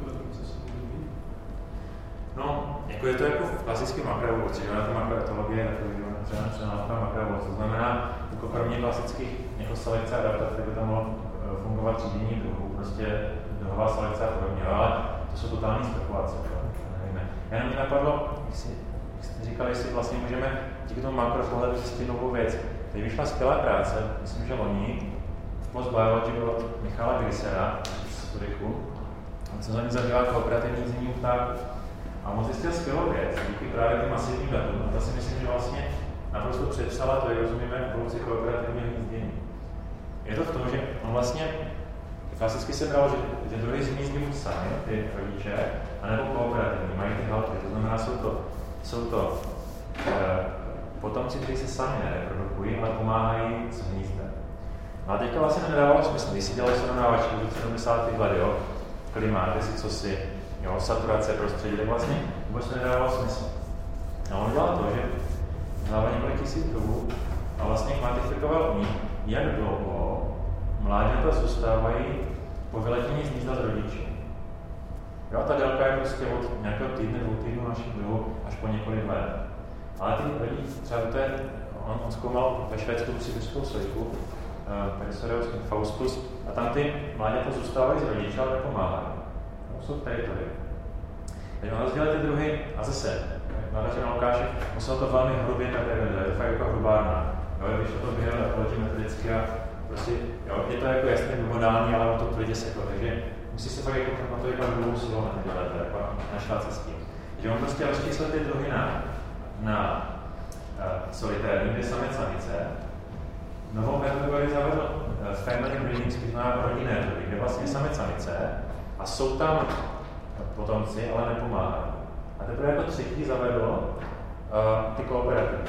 No, jako je to jako v klasické makroevoluci, že ta makroetologie je takový třeba třeba makroevoluce. To znamená, jako kromě klasických jako selekce a adaptace, by tam mohlo eh, fungovat třídění druhů, prostě druhová selekce a podobně. Ale to, to jsou totální spekulace. Nevíme. Mě napadlo, jak jste říkali, jestli vlastně můžeme díky tomu makropohledu zjistit novou věc. Teď vyšla skvělá práce, myslím, že loni, v Postbiology od Michala Grisera, historiku, co za ní zabývá kooperativní znění ptáků. A on zjistil skvělou věc, díky právě těm masivním datům. A to si myslím, že vlastně naprosto přepsala to, jak rozumíme evoluci kooperativního hnízdění. Je to v tom, že on vlastně klasicky se bralo, že, že druhy zhnízdí buď sami, ty rodiče, anebo kooperativní, mají ty halky. To znamená, jsou to, jsou to e, potomci, kteří se sami nereprodukují, ale pomáhají s hnízdem. No a teďka vlastně nedávalo smysl, když si dělali srovnávačky v 70. let, jo, klima, si co si, jo, saturace prostředí, tak vlastně vůbec nedávalo smysl. A on dělal to, že dával několik tisíc druhů a vlastně kvantifikoval u nich, jak dlouho mláďata zůstávají po vyletění z hnízda z rodičů. Jo, ta délka je prostě od nějakého týdne, dvou týdnů našich druhů až po několik let. Ale ty lidi, třeba to je, on, on zkoumal ve Švédsku sibirskou sojku, uh, Faustus, a tam ty mláďata zůstávají z rodiče, ale nepomáhají. Jsou v teritoriu. Teď on rozdělil ty druhy a zase, nadaře na Lukáše, musel to velmi hrubě tak je to fakt jako hrubárna. Jo, když to běhal letí metodicky a prostě, jo, je to jako jasně modální, ale on to tvrdě seklo, takže musí se fakt jako na to jako dlouhou silou na ty lety, jako na šláce s tím. Že on prostě rozčíslil ty druhy na, na uh, solitérní, kde samec samice, novou kategorii zavedl uh, family breeding, což znamená rodinné druhy, kde vlastně samec samice jsou tam potomci, ale nepomáhají. A teprve jako třetí zavedl uh, ty kooperativy.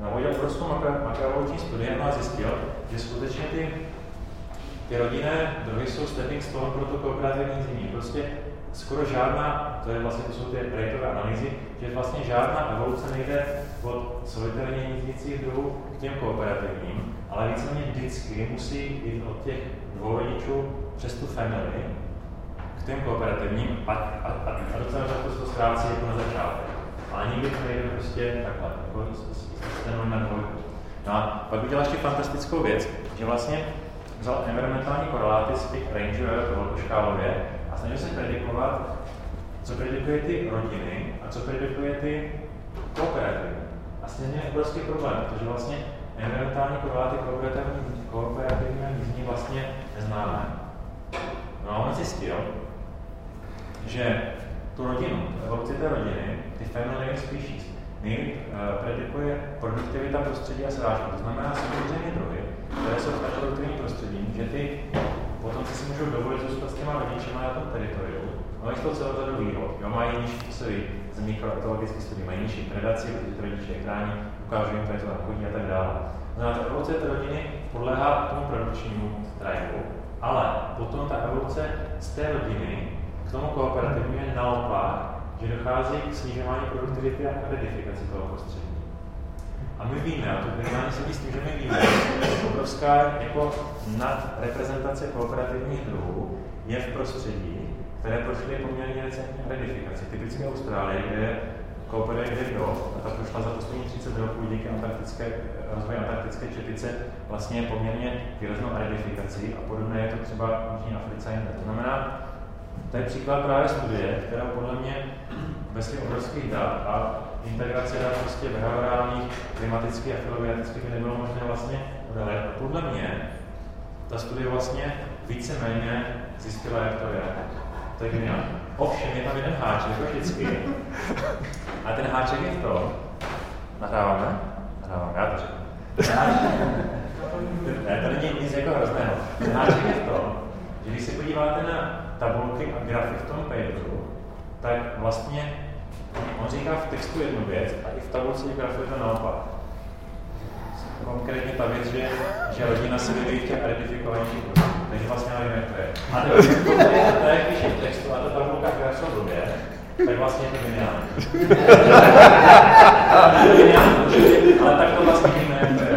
Navodil obrovskou makroevoluční studie a zjistil, že skutečně ty, ty rodinné druhy jsou stepping stone pro to kooperativní zimí. Prostě skoro žádná, to je vlastně, to jsou ty Brightové analýzy, že vlastně žádná evoluce nejde od solitárně hnízdících druhů k těm kooperativním, ale víceméně vždycky musí jít od těch dvou rodičů přes tu family těm kooperativním a, a, a, a docela často se to ztrácí jako na začátek. Ale nikdy to nejde prostě takhle, jako ten na dvojku. No a pak udělal ještě fantastickou věc, že vlastně vzal environmentální koreláty z těch rangerů velkoškálově a snažil se predikovat, co predikuje ty rodiny a co predikuje ty kooperativy. A s je obrovský problém, protože vlastně environmentální koreláty kooperativní, kooperativní vlastně neznáme. No a on zjistil, že tu rodinu, evoluci té rodiny, ty family species, nejlíp uh, predikuje produktivita prostředí a srážky. To znamená samozřejmě druhy, které jsou v tak produktivním prostředí, že ty potom si můžou dovolit zůstat s těma rodičima na tom teritoriu. Je to celou řadu výhod. Jo, mají nižší časový z mikroekologických studií, mají nižší predaci, protože ty rodiče je chrání, ukážu jim, je to chodí a tak dále. Znamená, ta evoluce té rodiny podléhá tomu produkčnímu drivu, ale potom ta evoluce z té rodiny k tomu kooperativnímu je naopak, že dochází k snižování produktivity a modifikaci toho prostředí. A my víme, a to minimálně se s tím, že my víme, že obrovská jako nadreprezentace kooperativních druhů je v prostředí, které prošly poměrně recentní redifikaci. Typicky Austrálie, kde je kooperuje kde kdo, a ta prošla za poslední 30 roků díky antarktické, rozvoji antarktické čepice vlastně poměrně výraznou redifikací a podobné je to třeba v Jižní Africe jinde. To znamená, to je příklad právě studie, která podle mě bez těch obrovských dat a integrace dat prostě behaviorálních, klimatických a filogenetických by nebylo možné vlastně udělat. Podle mě ta studie vlastně víceméně zjistila, jak to je. To je geniální. Ovšem, je tam jeden háček, jako vždycky. A ten háček je v tom, nahráváme? Nahráváme, já to řeknu. Ne, to není nic jako hrozného. Ten háček je v tom, že když se podíváte na tabulky a grafy v tom paperu, tak vlastně on říká v textu jednu věc a i v tabulce grafy je to naopak. Konkrétně ta věc, že, že rodina se vyvíjí v těch identifikovaných takže vlastně nevím, jak to je. A to je, když je v textu a ta tabulka graf jsou blbě, tak vlastně je to geniální. ale tak to vlastně víme, jak to je.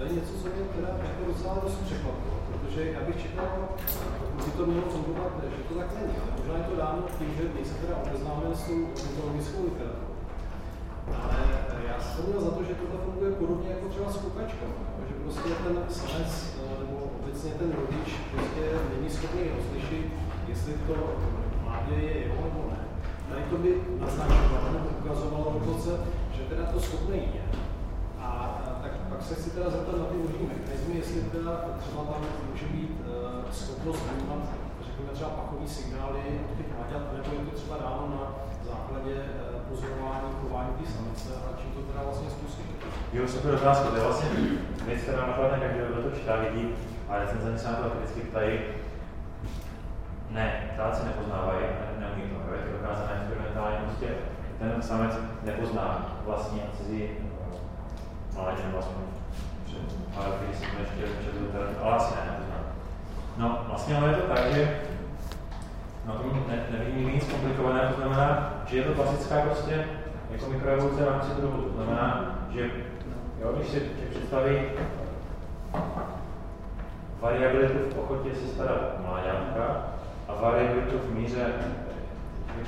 To je něco, co mě teda jako docela dost překvapilo, protože já bych čekal, že to mělo fungovat, že to tak není, ale možná je to dáno tím, že nejsem teda obeznámen s tou mytologickou literaturou. Ale já jsem měl za to, že tohle funguje podobně jako třeba s kukačkou, že prostě ten samec nebo obecně ten rodič prostě není schopný rozlišit, jestli to mládě je jeho nebo ne. Tady to by naznačovalo nebo ukazovalo dokonce, že teda to schopný je. A, se chci teda zeptat na ty možný mechanizmy, jestli teda třeba tam může být uh, schopnost vnímat, řekněme třeba pachový signály od těch mláďat, nebo je to třeba dáno na základě uh, pozorování chování té samice a čím to teda vlastně způsobí. Jo, super otázka. To je vlastně věc, která napadne každého, kdo to čítá, vidí, ale recenzenci se na to vždycky ptají, ne, ptáci nepoznávají, ne, neumí to, je to dokázané experimentálně, prostě ten samec nepozná vlastní a cizí mládě nebo aspoň ale když jsem ještě četl ale asi ne. No, vlastně ale je to tak, že na tom ne, nevidím nic komplikovaného, to znamená, že je to klasická prostě jako mikroevoluce v rámci druhu. To znamená, že jo, když si představí variabilitu v ochotě se starat mláďátka a variabilitu v míře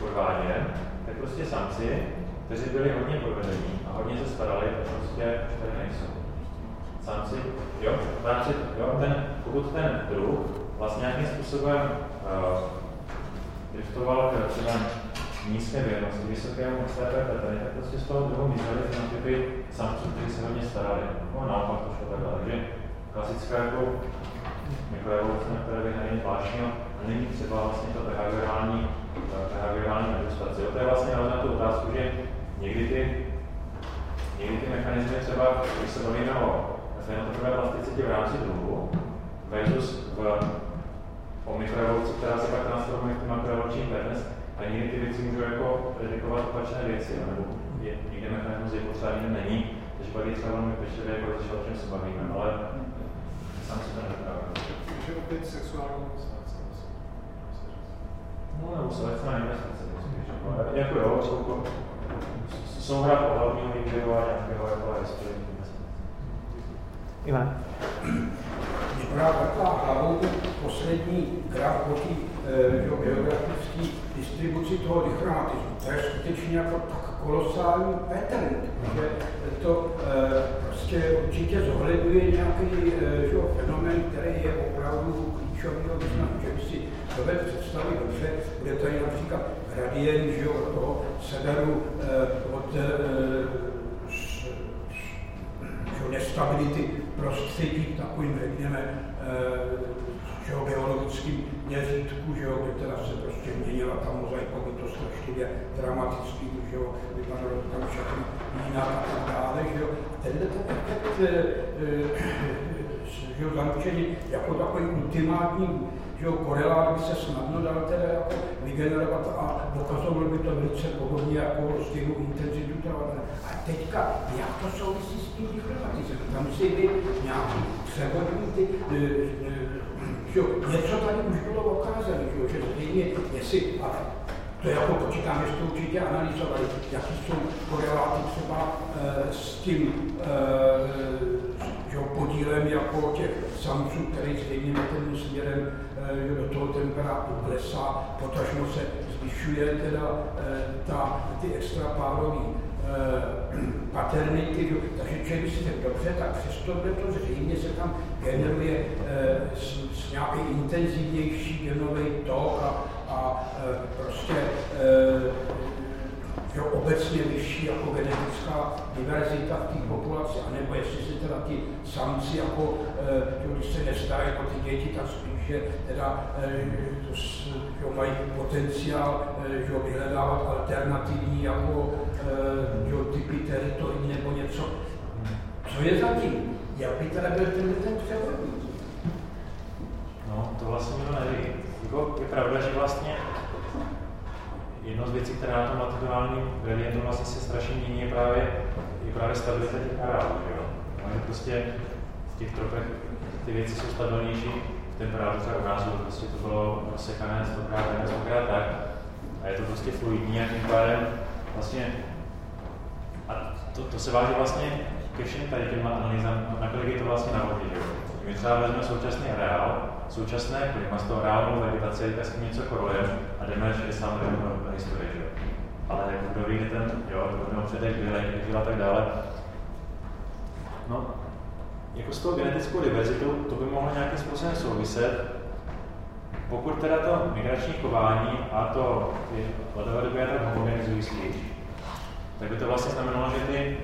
podváděn, tak prostě samci, kteří byli hodně podvedení a hodně se starali, tak prostě tady nejsou. Samci, jo, v rámci, jo, ten, pokud ten druh vlastně nějakým způsobem uh, driftoval k třeba nízké věrnosti, vysokému CPPT, tak prostě z toho druhu mizeli typy samců, kteří se hodně starali. No naopak to šlo takhle. Takže klasická jako mikroevoluce, na které by není a není třeba vlastně to behaviorální behaviorální adjustaci. To je vlastně na tu otázku, že někdy ty, někdy ty mechanizmy třeba, když se bavíme o fenotipové plasticitě v rámci druhu, versus v, o mikroevoluci, která se pak transformuje v makroevoluční fairness, a někdy ty věci můžou jako predikovat opačné věci, nebo je, někde mechanismus je potřeba, někde není, takže pak je třeba velmi pečlivě jako řešit, o čem se bavíme, ale sám se to nedokáže. Takže opět sexuální No, nebo selekce na investice, spíš. Jako jo, jsou, souhra pohlavního výběru a nějakého jako historii Ivan. Mě právě taková hlavou poslední graf o té e, geografické distribuci toho dichromatismu. To je skutečně jako tak kolosální pattern, že to e, prostě určitě zohledňuje nějaký e, že, fenomén, který je opravdu klíčový že by si dovede představit dobře, bude tady například gradient že, od toho severu, eh, od eh, nestability prostředí takovým, řekněme, eh, že geologickým měřítku, že jo, kde teda se prostě měnila ta mozaika, by to strašlivě dramaticky, že jo, vypadalo to tam všechno jinak a tak dále, že jo. Tenhle ten efekt, že jo, zaručený jako takový ultimátní že jo, korelát by se snadno dal teda jako vygenerovat a dokazoval by to velice podobně jako stejnou intenzitu trvalé. A teďka, jak to souvisí s tím diplomatisem? Tam musí být nějaký převodní ty, e, e, že jo, něco tady už bylo ukázané, že, jo, že stejně, jestli, a to je jako počítám, že to určitě analyzovali, jaký jsou koreláty třeba e, s tím e, že podílem jako těch samců, který stejně tím směrem e, do toho temperatu klesá, potažmo se zvyšuje teda e, ta, ty extrapárové e, paternity, takže člověk si řekl, dobře, tak přesto to zřejmě se tam generuje s, s nějaký intenzivnější genový tok a, a prostě jo, obecně vyšší jako genetická diverzita v té populaci, anebo jestli si teda ti samci, jako, eh, jo, když se nestá jako ty děti, tak spíš, že teda eh, jo, mají potenciál eh, jo, vyhledávat alternativní jako jo, typy teritorii nebo něco. Co je zatím? Jak by teda byl ten, ten převodník? No, to vlastně nikdo neví. Jako je pravda, že vlastně Jedna z věcí, která na tom latitudinálním gradientu vlastně se strašně mění, je právě, je právě stabilita těch areálů. Jo? No, prostě v těch tropech ty věci jsou stabilnější, v temperátu třeba u nás prostě to bylo rozsekané stokrát, tak, stokrát tak. a je to prostě fluidní a tím pádem vlastně a to, to se váží vlastně ke všem tady těm analýzám, nakolik je to vlastně na vodě. My třeba vezmeme současný areál, současné klima z toho reálnou vegetaci, tak s tím něco korolujeme a jdeme 60 milionů na historii. Že? Ale jako kdo ví, ten, jo, kdo předek, kdy a tak dále. No, jako s tou genetickou diverzitou to by mohlo nějakým způsobem souviset, pokud teda to migrační chování a to ty ledové doby tak homogenizují spíš, tak by to vlastně znamenalo, že ty,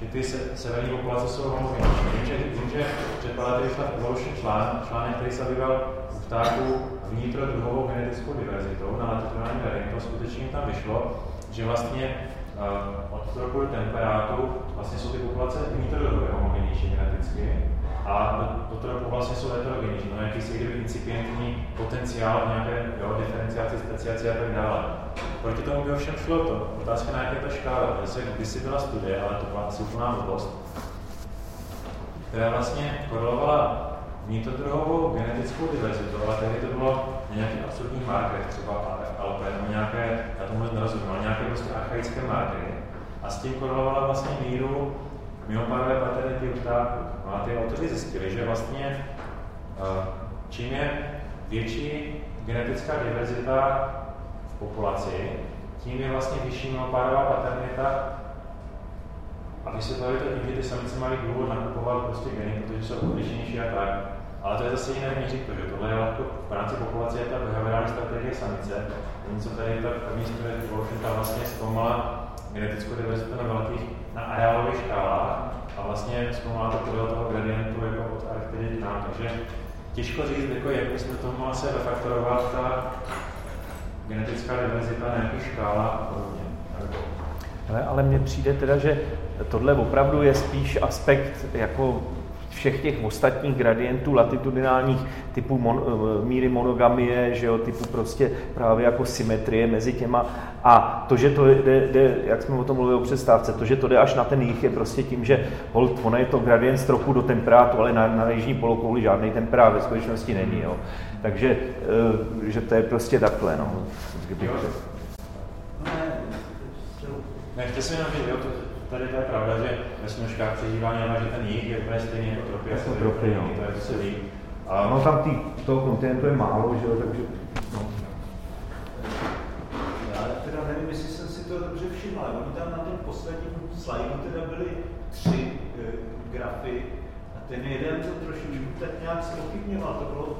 že ty se, severní populace jsou homogenní. Vím, že, že předkladatel vyšla Evolution člán, článek, který se zabýval u vtáků vnitrodruhovou genetickou diverzitou na latitudinální gradientu, skutečně tam vyšlo, že vlastně uh, od roku temperátu vlastně jsou ty populace vnitrodruhové homogennější geneticky a do, do toho vlastně jsou heterogenní, že mají jakýsi kdyby incipientní potenciál nějaké jo, diferenciaci, speciaci a tak dále. Proti tomu by ovšem šlo to. Otázka na jaké to škále. se kdysi byla studie, ale to byla asi úplná která vlastně korelovala vnitrodruhovou genetickou diverzitu, ale tehdy to bylo na nějakých absolutních markerech, třeba AFLP, nebo nějaké, já tomu nerozumím, ale nějaké prostě archaické markery. A s tím korelovala vlastně míru mimopárové paternity u ptáků. No a ty autoři zjistili, že vlastně eh, čím je větší genetická diverzita v populaci, tím je vlastně vyšší mimopárová paternita a vysvětlili to tím, že ty samice mají důvod nakupovat prostě geny, protože jsou odlišnější a tak. Ale to je zase jiné měřit, protože tohle je jako v rámci populace je ta behaviorální strategie samice. Něco tady je ta první studie Evolution, ta vlastně zkoumala genetickou diverzitu na velkých, na areálových škálách a vlastně zkoumala to podle toho gradientu jako od Arktidy k nám. Takže těžko říct, jako jak bychom to mohli se refaktorovat ta genetická diverzita na nějakých škálách a podobně. Ale, ale mně přijde teda, že tohle opravdu je spíš aspekt jako všech těch ostatních gradientů latitudinálních typů mon, eh, míry monogamie, že jo, typu prostě právě jako symetrie mezi těma. A to, že to jde, jde, jak jsme o tom mluvili o přestávce, to, že to jde až na ten jich, je prostě tím, že hold, ono je to gradient stropu do temperátu, ale na, na jižní polokouli žádný temperát ve skutečnosti není. Jo. Takže eh, že to je prostě takhle. No. Kdybych Nechte si jenom, že jo, to, tady to je pravda, že ve snožkách přežívání, ale že ten jich je úplně stejný jako tropy. Jako tropy, no. To, je, to se ví. A no tam tý, toho kontinentu je málo, že jo, takže no. Já teda nevím, jestli jsem si to dobře všiml, ale oni tam na tom posledním slajdu teda byly tři e, grafy a ten jeden to trošičku tak nějak zpochybňoval, to bylo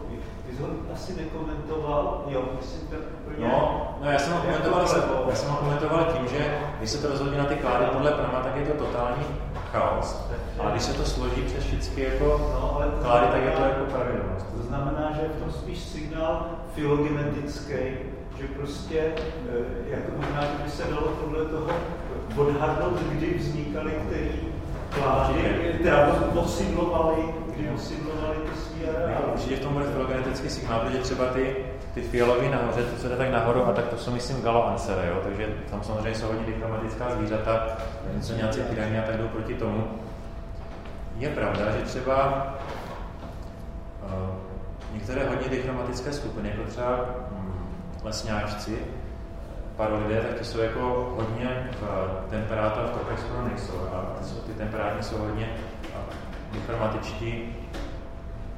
ty jsi ho asi nekomentoval, jo, myslím to úplně... No, no já jsem ho komentoval, jako, já jsem ho komentoval tím, že když se to rozhodí na ty klády podle prama, tak je to totální chaos. Ale když se to složí přes všechny jako no, ale klády, tak je to jako pravidelnost. To znamená, že je v tom spíš signál filogenetický, že prostě, eh, jako možná, že by se dalo podle toho odhadnout, kdy vznikaly který klády, teda osídlovaly, kdy osídlovaly ty svý. Určitě v tom bude filogenetický signál, protože třeba ty, ty fialové nahoře, to, co jde tak nahoru, a tak to jsou, myslím, galoancere, jo? takže tam samozřejmě jsou hodně diplomatická zvířata, něco nějací tyrani a tak jdou proti tomu. Je pravda, že třeba uh, některé hodně dichromatické skupiny, jako třeba um, lesňáčci, parolidé, tak ty jsou jako hodně v temperátu a v tropech skoro nejsou. A ty, jsou, ty temperátní jsou hodně dichromatičtí.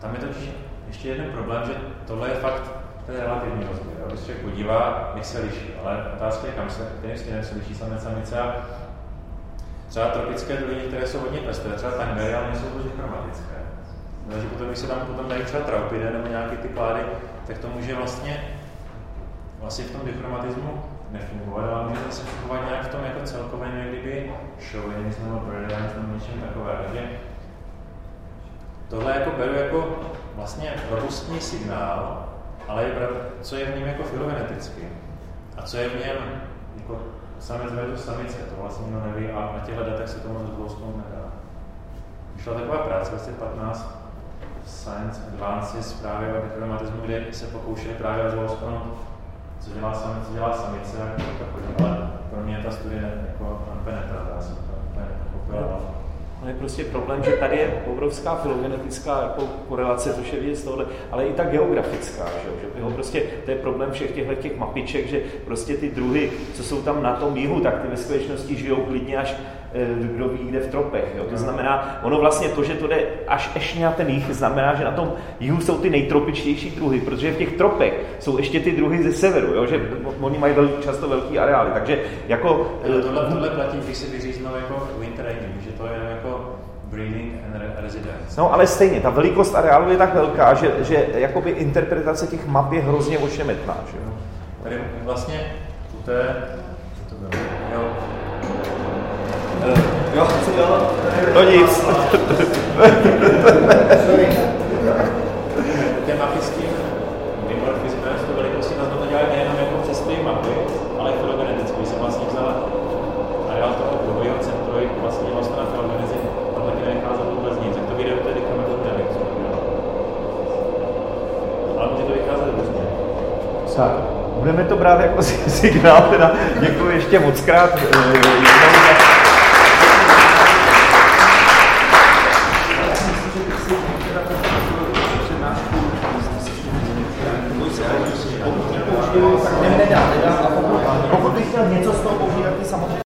Tam je totiž ještě jeden problém, že tohle je fakt je relativní rozdíl. Když se podívá, jak se liší, ale otázka je, kam se, kterým směrem se liší samec samice. Třeba tropické druhy, které jsou hodně pestré, třeba tangery, ale nejsou to chromatické. Takže potom, když se tam potom dají třeba traupide nebo nějaké ty klády, tak to může vlastně, vlastně v tom dichromatismu nefungovat, ale může zase fungovat nějak v tom jako celkovém, jak kdyby chauvinism nebo birdianism nebo něčem takové. Takže tohle jako beru jako vlastně robustní signál, ale je pravda, co je v něm jako filogeneticky a co je v něm jako samec versus samice, to vlastně nikdo neví a na těchto datech se to moc dlouhou nedá. Vyšla taková práce 2015 Science Advances právě o diplomatismu, kde se pokoušeli právě rozlousknout, co dělá samice, co dělá samice, a to chodí, ale pro mě ta studie jako nepenetrá, já jsem to úplně nepochopil. Je prostě problém, že tady je obrovská filogenetická jako korelace, což je vidět z tohohle, ale i ta geografická, že, že jo, prostě to je problém všech těchto těch mapiček, že prostě ty druhy, co jsou tam na tom jihu, tak ty ve skutečnosti žijou klidně až eh, kdo ví kde v tropech. Jo. To znamená, ono vlastně to, že to jde až ještě na ten jih, znamená, že na tom jihu jsou ty nejtropičtější druhy, protože v těch tropech jsou ještě ty druhy ze severu, jo, že oni mají vel, často velký areály. Takže jako... Tohle, tohle platí, když si vyříznou jako winter že to je No ale stejně, ta velikost areálu je tak velká, že, že jakoby interpretace těch map je hrozně ošemetná. Že? Tady vlastně u té... Co to bylo? Jo. Uh, jo, jo. To nic. Té mapy s tím dimorfismem, s tou velikostí, nás to dělají nejenom jako přes ty mapy, ale i filogeneticky. Když jsem vlastně vzala areál toho dvojího centru, vlastně vlastně na filogenezi, tam taky nenecházet vůbec nic. Jak to video tedy kameru dialektu. Ale může to vycházet různě. Tak, budeme to brát jako signál, teda děkuji ještě moc krát.